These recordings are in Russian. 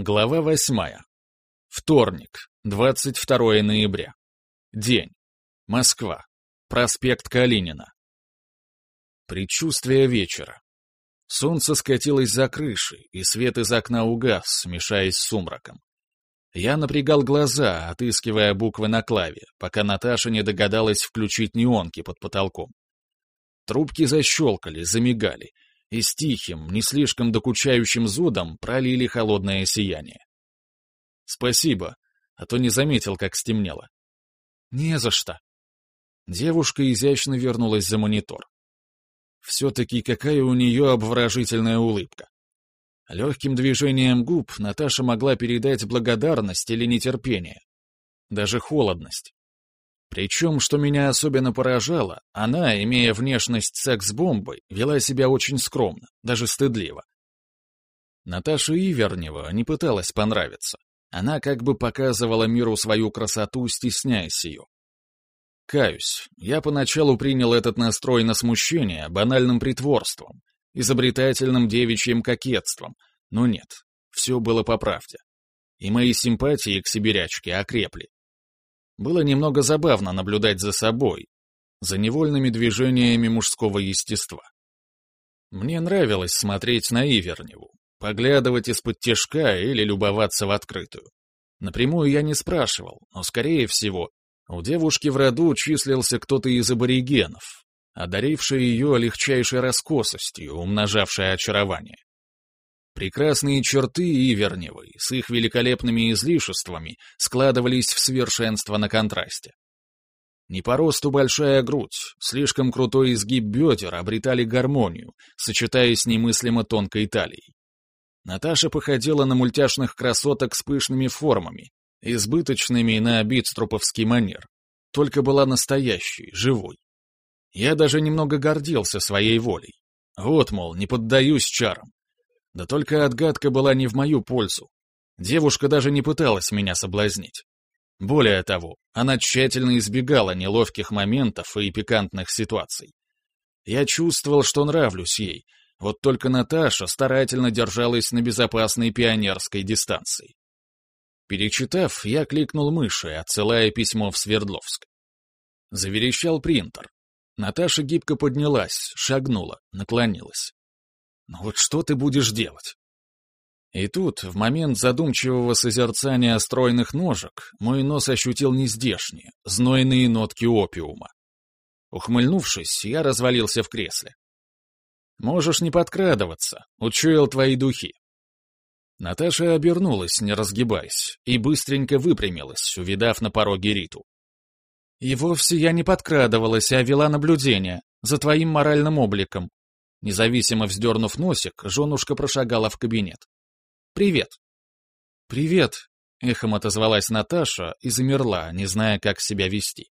Глава восьмая. Вторник, 22 ноября. День. Москва. Проспект Калинина. Предчувствие вечера. Солнце скатилось за крыши, и свет из окна угас, смешаясь с сумраком. Я напрягал глаза, отыскивая буквы на клаве, пока Наташа не догадалась включить неонки под потолком. Трубки защелкали, замигали — и с тихим, не слишком докучающим зудом пролили холодное сияние. «Спасибо, а то не заметил, как стемнело». «Не за что». Девушка изящно вернулась за монитор. Все-таки какая у нее обворожительная улыбка. Легким движением губ Наташа могла передать благодарность или нетерпение. Даже холодность. Причем, что меня особенно поражало, она, имея внешность секс-бомбы, вела себя очень скромно, даже стыдливо. Наташа Ивернева не пыталась понравиться. Она как бы показывала миру свою красоту, стесняясь ее. Каюсь, я поначалу принял этот настрой на смущение банальным притворством, изобретательным девичьим кокетством, но нет, все было по правде. И мои симпатии к сибирячке окрепли. Было немного забавно наблюдать за собой, за невольными движениями мужского естества. Мне нравилось смотреть на Иверневу, поглядывать из-под тяжка или любоваться в открытую. Напрямую я не спрашивал, но, скорее всего, у девушки в роду числился кто-то из аборигенов, одаривший ее легчайшей раскосостью, умножавшей очарование. Прекрасные черты Иверневой с их великолепными излишествами складывались в совершенство на контрасте. Не по росту большая грудь, слишком крутой изгиб бедер обретали гармонию, сочетаясь немыслимо тонкой талией. Наташа походила на мультяшных красоток с пышными формами, избыточными на битструповский манер, только была настоящей, живой. Я даже немного гордился своей волей. Вот, мол, не поддаюсь чарам. Да только отгадка была не в мою пользу. Девушка даже не пыталась меня соблазнить. Более того, она тщательно избегала неловких моментов и пикантных ситуаций. Я чувствовал, что нравлюсь ей, вот только Наташа старательно держалась на безопасной пионерской дистанции. Перечитав, я кликнул мышей, отсылая письмо в Свердловск. Заверещал принтер. Наташа гибко поднялась, шагнула, наклонилась. Но вот что ты будешь делать? И тут, в момент задумчивого созерцания стройных ножек, мой нос ощутил нездешние, знойные нотки опиума. Ухмыльнувшись, я развалился в кресле. «Можешь не подкрадываться, учуял твои духи». Наташа обернулась, не разгибаясь, и быстренько выпрямилась, увидав на пороге Риту. «И вовсе я не подкрадывалась, а вела наблюдение за твоим моральным обликом, Независимо вздернув носик, женушка прошагала в кабинет. «Привет». «Привет», — эхом отозвалась Наташа и замерла, не зная, как себя вести.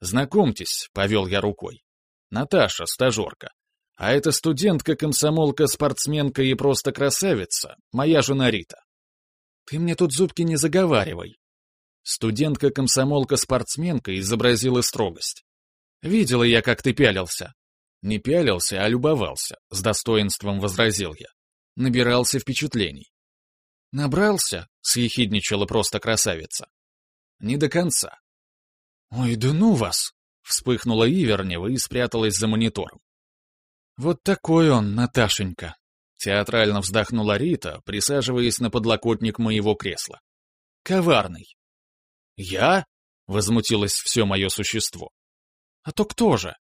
«Знакомьтесь», — повел я рукой. «Наташа, стажерка. А это студентка, комсомолка, спортсменка и просто красавица, моя жена Рита». «Ты мне тут зубки не заговаривай». Студентка, комсомолка, спортсменка изобразила строгость. «Видела я, как ты пялился. Не пялился, а любовался, с достоинством возразил я. Набирался впечатлений. «Набрался?» — съехидничала просто красавица. «Не до конца». «Ой, да ну вас!» — вспыхнула Ивернева и спряталась за монитором. «Вот такой он, Наташенька!» — театрально вздохнула Рита, присаживаясь на подлокотник моего кресла. «Коварный!» «Я?» — возмутилось все мое существо. «А то кто же?»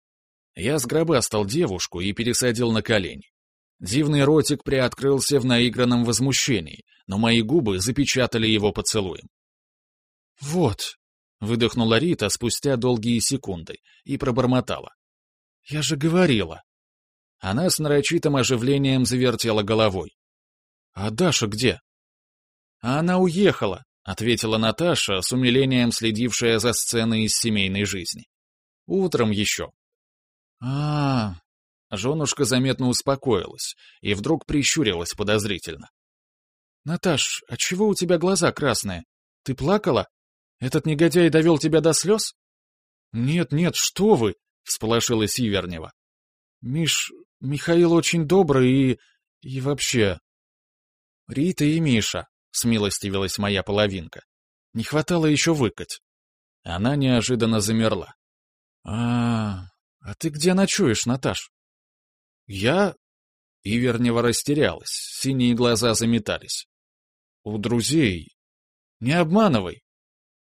Я сгробастал девушку и пересадил на колени. Дивный ротик приоткрылся в наигранном возмущении, но мои губы запечатали его поцелуем. «Вот», — выдохнула Рита спустя долгие секунды и пробормотала. «Я же говорила». Она с нарочитым оживлением завертела головой. «А Даша где?» «А она уехала», — ответила Наташа, с умилением следившая за сценой из семейной жизни. «Утром еще, а, Женушка заметно успокоилась и вдруг прищурилась подозрительно. «Наташ, а чего у тебя глаза красные? Ты плакала? Этот негодяй довел тебя до слез?» «Нет, нет, что вы!» — всполошилась Ивернева. «Миш, Михаил очень добрый и... и вообще...» «Рита и Миша», — смилостивилась моя половинка. «Не хватало еще выкать». Она неожиданно замерла. «А, а ты где ночуешь, Наташ?» «Я...» Ивернева растерялась, синие глаза заметались. «У друзей. Не обманывай!»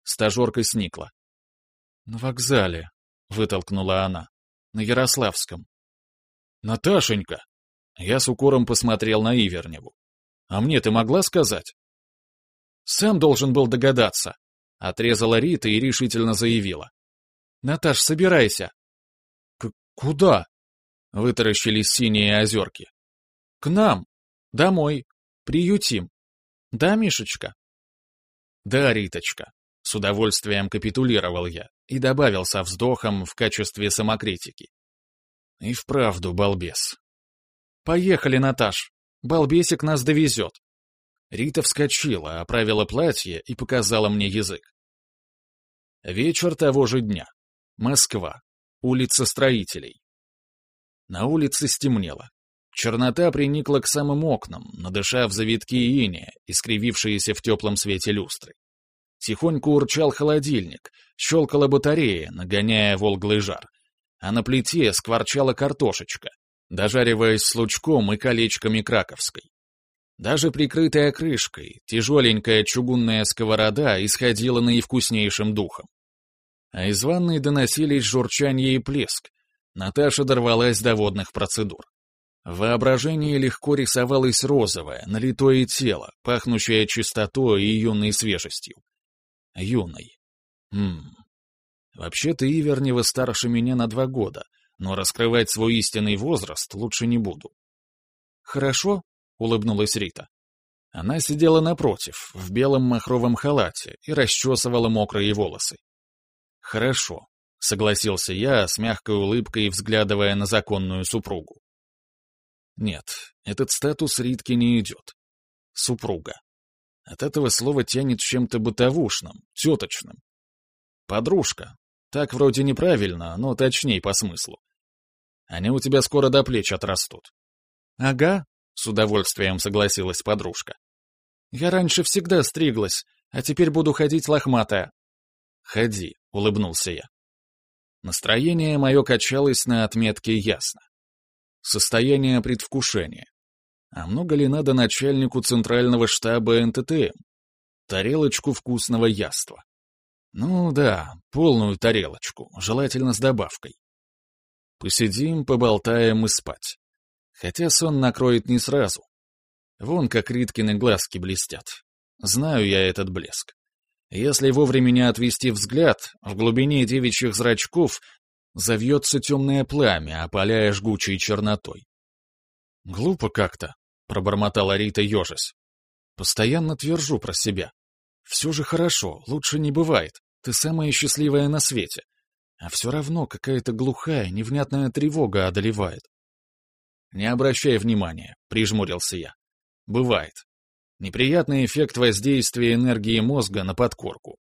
Стажерка сникла. «На вокзале», — вытолкнула она, — «на Ярославском». «Наташенька!» Я с укором посмотрел на Иверневу. «А мне ты могла сказать?» «Сам должен был догадаться», — отрезала Рита и решительно заявила. «Наташ, собирайся». «Куда?» — вытаращились синие озерки. «К нам. Домой. Приютим. Да, Мишечка?» «Да, Риточка», — с удовольствием капитулировал я и добавил со вздохом в качестве самокритики. «И вправду, балбес». «Поехали, Наташ. Балбесик нас довезет». Рита вскочила, оправила платье и показала мне язык. Вечер того же дня. Москва. Улица Строителей. На улице стемнело. Чернота приникла к самым окнам, надышав завитки иния, искривившиеся в теплом свете люстры. Тихонько урчал холодильник, щелкала батарея, нагоняя волглый жар. А на плите скворчала картошечка, дожариваясь с лучком и колечками краковской. Даже прикрытая крышкой, тяжеленькая чугунная сковорода исходила наивкуснейшим духом. А из ванной доносились журчание и плеск. Наташа дорвалась до водных процедур. В воображении легко рисовалось розовое, налитое тело, пахнущее чистотой и юной свежестью. Юной. Хм. Вообще-то Ивернева старше меня на два года, но раскрывать свой истинный возраст лучше не буду. «Хорошо», — улыбнулась Рита. Она сидела напротив, в белом махровом халате, и расчесывала мокрые волосы. «Хорошо», — согласился я, с мягкой улыбкой взглядывая на законную супругу. Нет, этот статус Ритке не идет. Супруга. От этого слова тянет чем-то бытовушным, теточным. Подружка. Так вроде неправильно, но точней по смыслу. Они у тебя скоро до плеч отрастут. Ага, с удовольствием согласилась подружка. Я раньше всегда стриглась, а теперь буду ходить лохматая. Ходи, улыбнулся я. Настроение мое качалось на отметке ясно. Состояние предвкушения. А много ли надо начальнику центрального штаба НТТМ? Тарелочку вкусного яства. Ну да, полную тарелочку, желательно с добавкой. Посидим, поболтаем и спать. Хотя сон накроет не сразу. Вон как Риткины глазки блестят. Знаю я этот блеск. Если вовремя не отвести взгляд, в глубине девичьих зрачков завьется темное пламя, опаляя жгучей чернотой. Глупо как-то, пробормотала Рита ежась. Постоянно твержу про себя. Все же хорошо, лучше не бывает. Ты самая счастливая на свете. А все равно какая-то глухая, невнятная тревога одолевает. Не обращай внимания, прижмурился я. Бывает. Неприятный эффект воздействия энергии мозга на подкорку.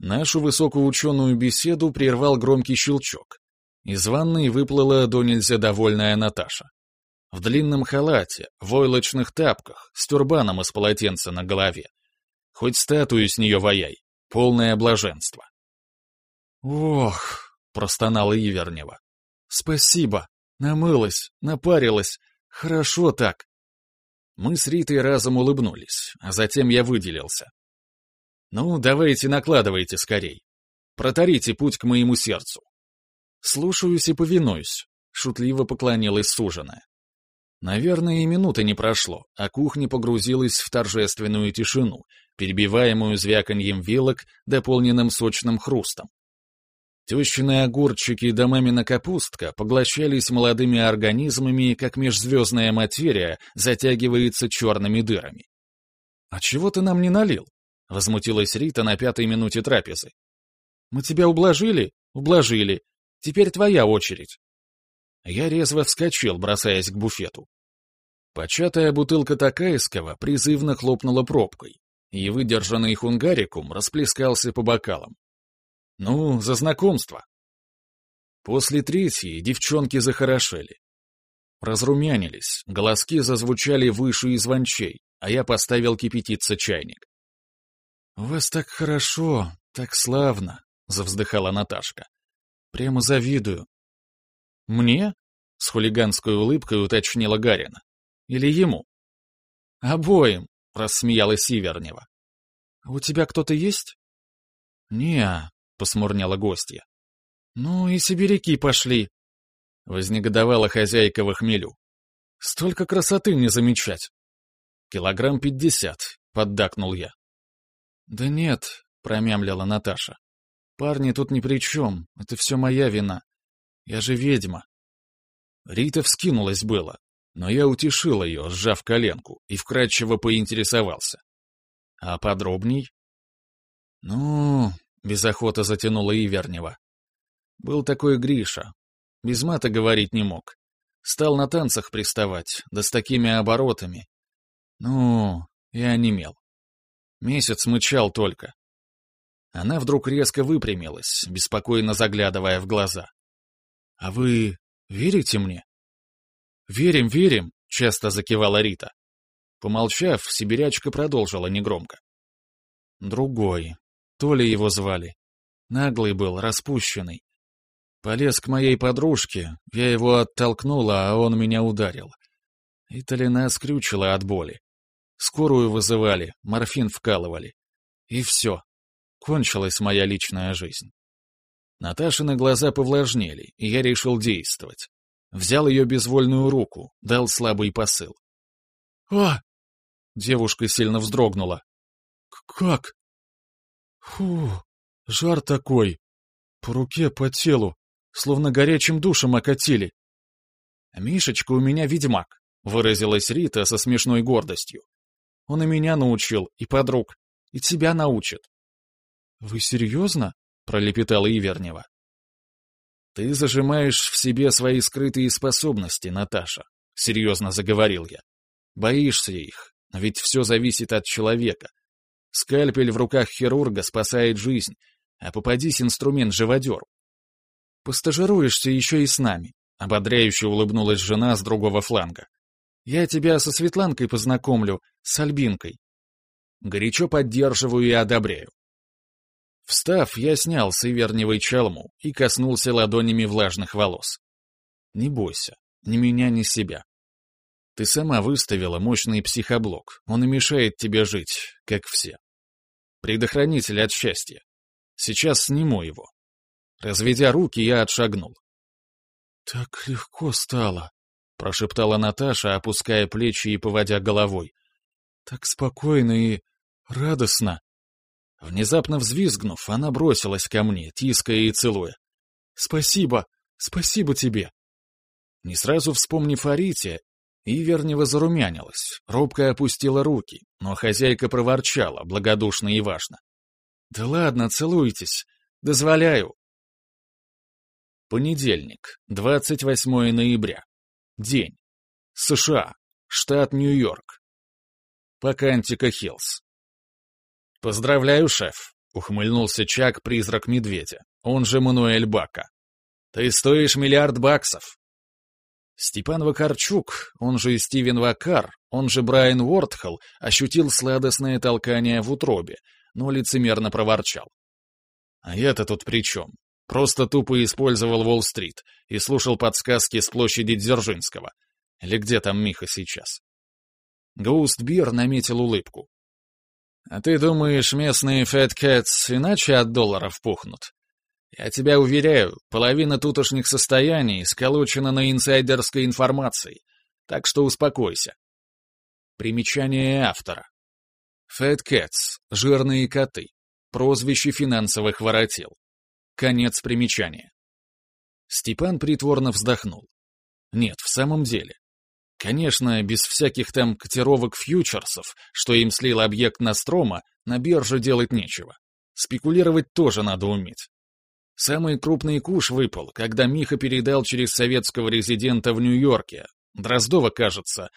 Нашу высокоученую беседу прервал громкий щелчок. Из ванной выплыла до нельзя довольная Наташа. В длинном халате, в войлочных тапках, с тюрбаном из полотенца на голове. Хоть статую с нее ваяй, полное блаженство. «Ох!» — простонала Ивернева. «Спасибо! Намылась, напарилась. Хорошо так!» Мы с Ритой разом улыбнулись, а затем я выделился. «Ну, давайте накладывайте скорей. Протарите путь к моему сердцу». «Слушаюсь и повинуюсь», — шутливо поклонилась суженая. Наверное, и минуты не прошло, а кухня погрузилась в торжественную тишину, перебиваемую звяканьем вилок, дополненным сочным хрустом. Тещины огурчики да мамина капустка поглощались молодыми организмами, как межзвездная материя затягивается черными дырами. «А чего ты нам не налил?» — возмутилась Рита на пятой минуте трапезы. «Мы тебя ублажили? Ублажили. Теперь твоя очередь». Я резво вскочил, бросаясь к буфету. Початая бутылка такайского призывно хлопнула пробкой, и выдержанный хунгарикум расплескался по бокалам. Ну, за знакомство. После третьей девчонки захорошели. Разрумянились, голоски зазвучали выше и звончей, а я поставил кипятиться чайник. «У вас так хорошо, так славно», — завздыхала Наташка. «Прямо завидую». «Мне?» — с хулиганской улыбкой уточнила Гарина. «Или ему?» «Обоим», — рассмеялась Сивернева. «У тебя кто-то есть?» «Не-а», посмурняла гостья. «Ну и сибиряки пошли», — вознегодовала хозяйка в хмелю. «Столько красоты не замечать». «Килограмм пятьдесят», — поддакнул я. «Да нет», — промямлила Наташа. «Парни тут ни при чем, это все моя вина. Я же ведьма». Рита вскинулась было, но я утешил ее, сжав коленку, и вкратчиво поинтересовался. «А подробней?» «Ну...» — без охоты затянула Ивернева. «Был такой Гриша. Без мата говорить не мог. Стал на танцах приставать, да с такими оборотами. Ну, и онемел. Месяц мычал только. Она вдруг резко выпрямилась, беспокойно заглядывая в глаза. «А вы верите мне?» «Верим, верим», — часто закивала Рита. Помолчав, сибирячка продолжила негромко. «Другой. То ли его звали. Наглый был, распущенный. Полез к моей подружке, я его оттолкнула, а он меня ударил. И Толина скрючила от боли. Скорую вызывали, морфин вкалывали. И все. Кончилась моя личная жизнь. Наташины глаза повлажнели, и я решил действовать. Взял ее безвольную руку, дал слабый посыл. «А!» Девушка сильно вздрогнула. «Как?» «Фу, жар такой. По руке, по телу, словно горячим душем окатили». «Мишечка у меня ведьмак», — выразилась Рита со смешной гордостью. Он и меня научил, и подруг, и тебя научит. — Вы серьезно? — пролепетала Ивернева. — Ты зажимаешь в себе свои скрытые способности, Наташа, — серьезно заговорил я. Боишься их, ведь все зависит от человека. Скальпель в руках хирурга спасает жизнь, а попадись инструмент живодеру. Постажируешься еще и с нами, — ободряюще улыбнулась жена с другого фланга. Я тебя со Светланкой познакомлю, с Альбинкой. Горячо поддерживаю и одобряю. Встав, я снял с Иверневой чалму и коснулся ладонями влажных волос. Не бойся, ни меня, ни себя. Ты сама выставила мощный психоблок, он и мешает тебе жить, как все. Предохранитель от счастья. Сейчас сниму его. Разведя руки, я отшагнул. Так легко стало, прошептала Наташа, опуская плечи и поводя головой. Так спокойно и радостно. Внезапно взвизгнув, она бросилась ко мне, тиская и целуя. «Спасибо! Спасибо тебе!» Не сразу вспомнив о Рите, Ивернева зарумянилась, робко опустила руки, но хозяйка проворчала, благодушно и важно. «Да ладно, целуйтесь. Дозволяю». Понедельник, 28 ноября. День. США. Штат Нью-Йорк. Покантика Хиллз. «Поздравляю, шеф», — ухмыльнулся Чак, призрак медведя, он же Мануэль Бака. «Ты стоишь миллиард баксов». Степан Вакарчук, он же Стивен Вакар, он же Брайан Уортхолл, ощутил сладостное толкание в утробе, но лицемерно проворчал. «А я-то тут при чем? Просто тупо использовал Уолл-стрит и слушал подсказки с площади Дзержинского. Или где там Миха сейчас? Гоустбир наметил улыбку. «А ты думаешь, местные Fat иначе от долларов пухнут? Я тебя уверяю, половина тутошних состояний сколочена на инсайдерской информации, так что успокойся». Примечание автора. Fat Cats — жирные коты, прозвище финансовых воротил. Конец примечания. Степан притворно вздохнул. Нет, в самом деле. Конечно, без всяких там котировок фьючерсов, что им слил объект Настрома, на бирже делать нечего. Спекулировать тоже надо уметь. Самый крупный куш выпал, когда Миха передал через советского резидента в Нью-Йорке. Дроздова, кажется.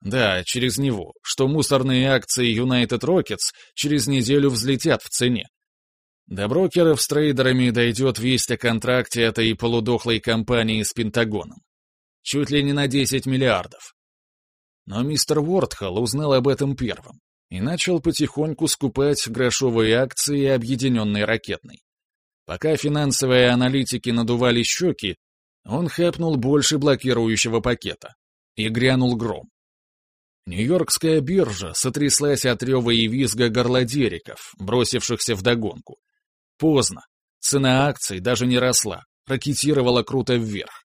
Да, через него, что мусорные акции United Rockets через неделю взлетят в цене. До брокеров с трейдерами дойдет весть о контракте этой полудохлой компании с Пентагоном. Чуть ли не на 10 миллиардов. Но мистер Уортхолл узнал об этом первым и начал потихоньку скупать грошовые акции объединенной ракетной. Пока финансовые аналитики надували щеки, он хэпнул больше блокирующего пакета. И грянул гром. Нью-Йоркская биржа сотряслась от рева и визга горлодериков, бросившихся в догонку. Поздно. Цена акций даже не росла, ракетировала круто вверх.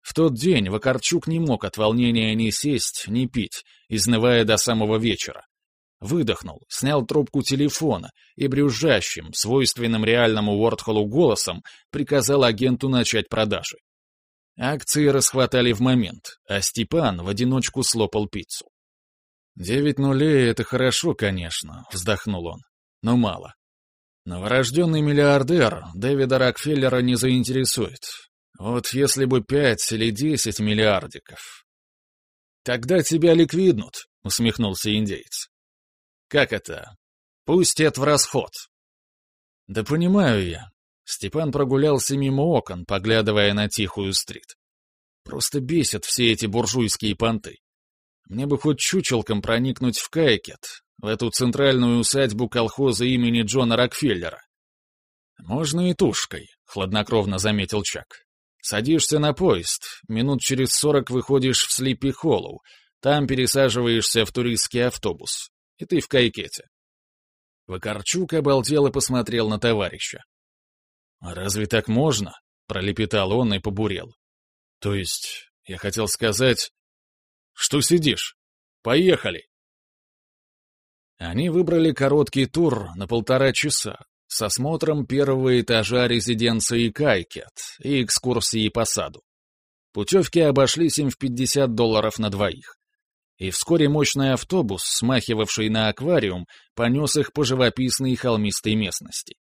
В тот день Вакарчук не мог от волнения ни сесть, ни пить, изнывая до самого вечера. Выдохнул, снял трубку телефона и брюзжащим, свойственным реальному Уортхолу голосом приказал агенту начать продажи. Акции расхватали в момент, а Степан в одиночку слопал пиццу. «Девять нулей — это хорошо, конечно», — вздохнул он, — «но мало. Новорожденный миллиардер Дэвида Рокфеллера не заинтересует. Вот если бы пять или десять миллиардиков. Тогда тебя ликвиднут, усмехнулся индейец. Как это? Пустят в расход. Да понимаю я. Степан прогулялся мимо окон, поглядывая на тихую стрит. Просто бесят все эти буржуйские понты. Мне бы хоть чучелком проникнуть в Кайкет, в эту центральную усадьбу колхоза имени Джона Рокфеллера. «Можно и тушкой», — хладнокровно заметил Чак. Садишься на поезд, минут через сорок выходишь в Слиппи Холлоу, там пересаживаешься в туристский автобус, и ты в Кайкете. Вакарчук обалдел и посмотрел на товарища. «А разве так можно?» — пролепетал он и побурел. «То есть, я хотел сказать...» «Что сидишь? Поехали!» Они выбрали короткий тур на полтора часа, с осмотром первого этажа резиденции Кайкет и экскурсией по саду. Путевки обошлись им в 50 долларов на двоих. И вскоре мощный автобус, смахивавший на аквариум, понес их по живописной холмистой местности.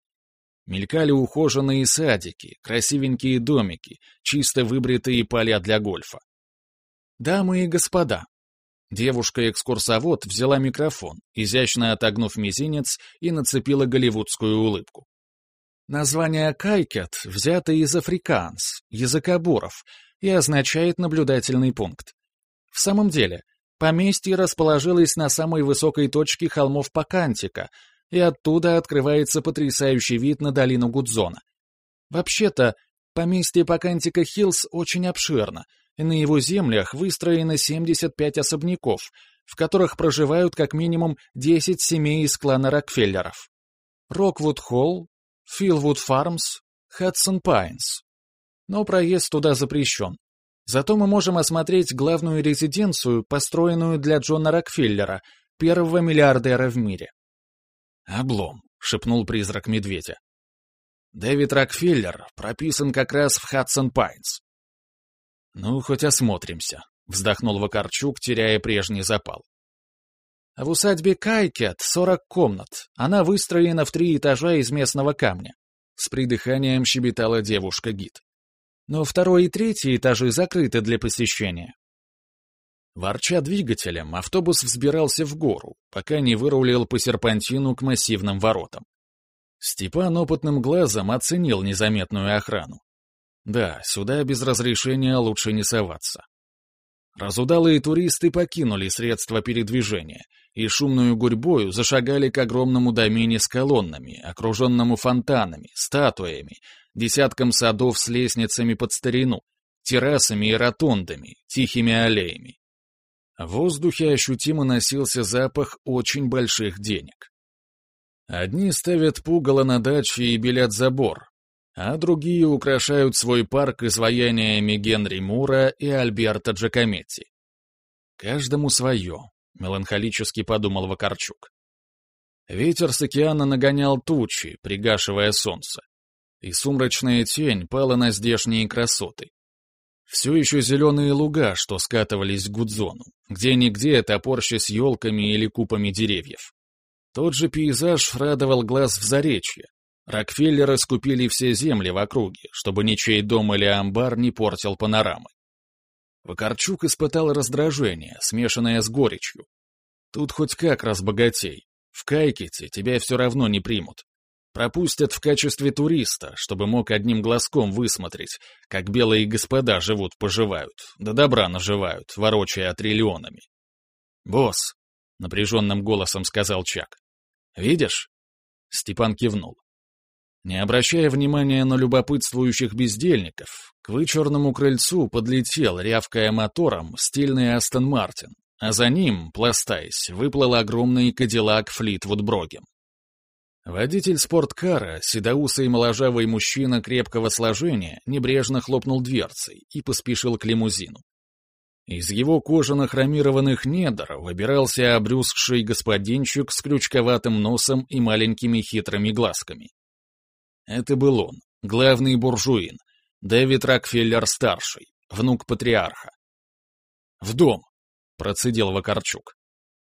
Мелькали ухоженные садики, красивенькие домики, чисто выбритые поля для гольфа. «Дамы и господа», Девушка-экскурсовод взяла микрофон, изящно отогнув мизинец и нацепила голливудскую улыбку. Название «кайкет» взято из африканс, языка буров, и означает наблюдательный пункт. В самом деле, поместье расположилось на самой высокой точке холмов Пакантика, и оттуда открывается потрясающий вид на долину Гудзона. Вообще-то, поместье Пакантика Хиллз очень обширно — и на его землях выстроено 75 особняков, в которых проживают как минимум 10 семей из клана Рокфеллеров. Роквуд Холл, Филвуд Фармс, Хадсон Пайнс. Но проезд туда запрещен. Зато мы можем осмотреть главную резиденцию, построенную для Джона Рокфеллера, первого миллиардера в мире. «Облом», — шепнул призрак медведя. «Дэвид Рокфеллер прописан как раз в Хадсон Пайнс. «Ну, хоть осмотримся», — вздохнул Вакарчук, теряя прежний запал. В усадьбе Кайкет сорок комнат. Она выстроена в три этажа из местного камня. С придыханием щебетала девушка-гид. Но второй и третий этажи закрыты для посещения. Ворча двигателем, автобус взбирался в гору, пока не вырулил по серпантину к массивным воротам. Степан опытным глазом оценил незаметную охрану. Да, сюда без разрешения лучше не соваться. Разудалые туристы покинули средства передвижения и шумную гурьбою зашагали к огромному домене с колоннами, окруженному фонтанами, статуями, десятком садов с лестницами под старину, террасами и ротондами, тихими аллеями. В воздухе ощутимо носился запах очень больших денег. Одни ставят пугало на даче и белят забор, а другие украшают свой парк изваяниями Генри Мура и Альберта Джакометти. «Каждому свое», — меланхолически подумал Вакарчук. Ветер с океана нагонял тучи, пригашивая солнце, и сумрачная тень пала на здешние красоты. Все еще зеленые луга, что скатывались к Гудзону, где-нигде топорщась елками или купами деревьев. Тот же пейзаж радовал глаз в заречье, Рокфеллеры скупили все земли в округе, чтобы ничей дом или амбар не портил панорамы. Вакарчук испытал раздражение, смешанное с горечью. Тут хоть как разбогатей. В Кайкете тебя все равно не примут. Пропустят в качестве туриста, чтобы мог одним глазком высмотреть, как белые господа живут-поживают, да добра наживают, ворочая триллионами. «Босс», — напряженным голосом сказал Чак, — «видишь?» Степан кивнул. Не обращая внимания на любопытствующих бездельников, к вычурному крыльцу подлетел, рявкая мотором, стильный Астон Мартин, а за ним, пластаясь, выплыл огромный кадиллак Флитвуд Брогем. Водитель спорткара, седоусый моложавый мужчина крепкого сложения, небрежно хлопнул дверцей и поспешил к лимузину. Из его кожано-хромированных недр выбирался обрюзгший господинчик с крючковатым носом и маленькими хитрыми глазками. Это был он, главный буржуин, Дэвид Рокфеллер-старший, внук патриарха. «В дом!» — процедил Вакарчук.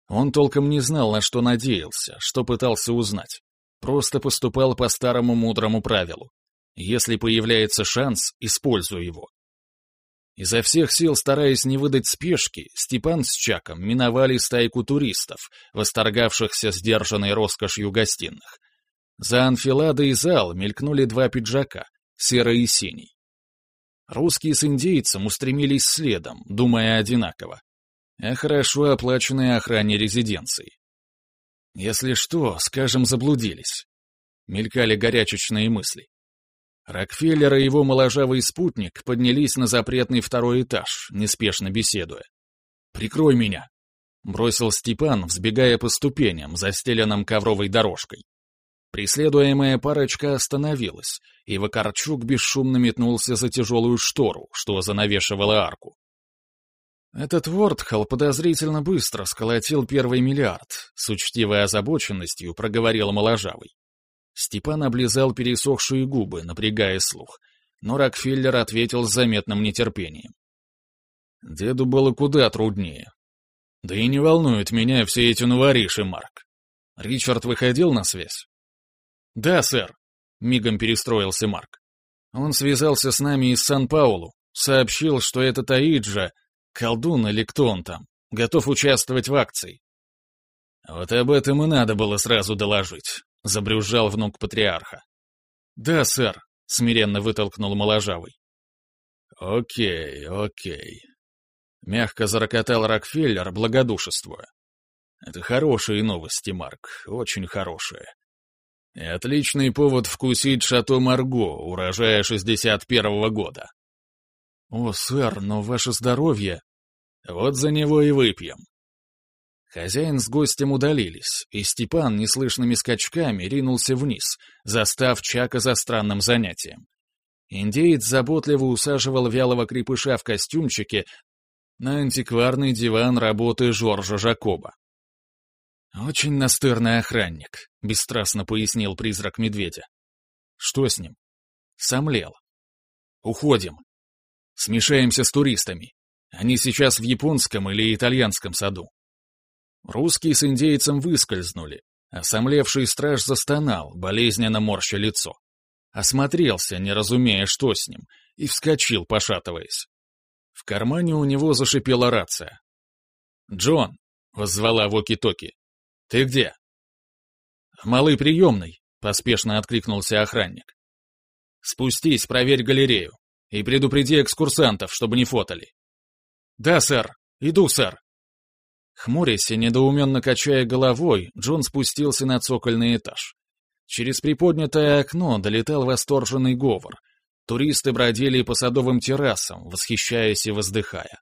Он толком не знал, на что надеялся, что пытался узнать. Просто поступал по старому мудрому правилу. Если появляется шанс, используй его. Изо всех сил стараясь не выдать спешки, Степан с Чаком миновали стайку туристов, восторгавшихся сдержанной роскошью гостиных. За анфиладой зал мелькнули два пиджака, серый и синий. Русские с индейцем устремились следом, думая одинаково. О хорошо оплаченной охране резиденции. Если что, скажем, заблудились. Мелькали горячечные мысли. Рокфеллер и его моложавый спутник поднялись на запретный второй этаж, неспешно беседуя. «Прикрой меня!» — бросил Степан, взбегая по ступеням, застеленным ковровой дорожкой. Преследуемая парочка остановилась, и Вакарчук бесшумно метнулся за тяжелую штору, что занавешивала арку. Этот Вортхал подозрительно быстро сколотил первый миллиард, с учтивой озабоченностью проговорил моложавый. Степан облизал пересохшие губы, напрягая слух, но Рокфеллер ответил с заметным нетерпением. Деду было куда труднее. Да и не волнуют меня все эти новориши, Марк. Ричард выходил на связь? Да, сэр, мигом перестроился Марк. Он связался с нами из Сан-Паулу, сообщил, что это Таиджа Колдун или кто он там, готов участвовать в акции. Вот об этом и надо было сразу доложить, забрюзжал внук патриарха. Да, сэр, смиренно вытолкнул моложавый. Окей, окей. Мягко зарокотал Рокфеллер, благодушествуя. Это хорошие новости, Марк, очень хорошие. И отличный повод вкусить шато Марго, урожая 61-го года. «О, сэр, но ваше здоровье...» «Вот за него и выпьем». Хозяин с гостем удалились, и Степан неслышными скачками ринулся вниз, застав Чака за странным занятием. Индеец заботливо усаживал вялого крепыша в костюмчике на антикварный диван работы Жоржа Жакоба. «Очень настырный охранник», — бесстрастно пояснил призрак медведя. «Что с ним?» «Сомлел». «Уходим», Смешаемся с туристами. Они сейчас в японском или итальянском саду. Русские с индейцем выскользнули, а сомлевший страж застонал, болезненно морща лицо. Осмотрелся, не разумея, что с ним, и вскочил, пошатываясь. В кармане у него зашипела рация. «Джон!» — воззвала Воки-Токи. «Ты где?» «В малой приемной», — поспешно откликнулся охранник. «Спустись, проверь галерею. И предупреди экскурсантов, чтобы не фотали. Да, сэр. Иду, сэр. Хмурясь и недоуменно качая головой, Джон спустился на цокольный этаж. Через приподнятое окно долетал восторженный говор. Туристы бродили по садовым террасам, восхищаясь и воздыхая.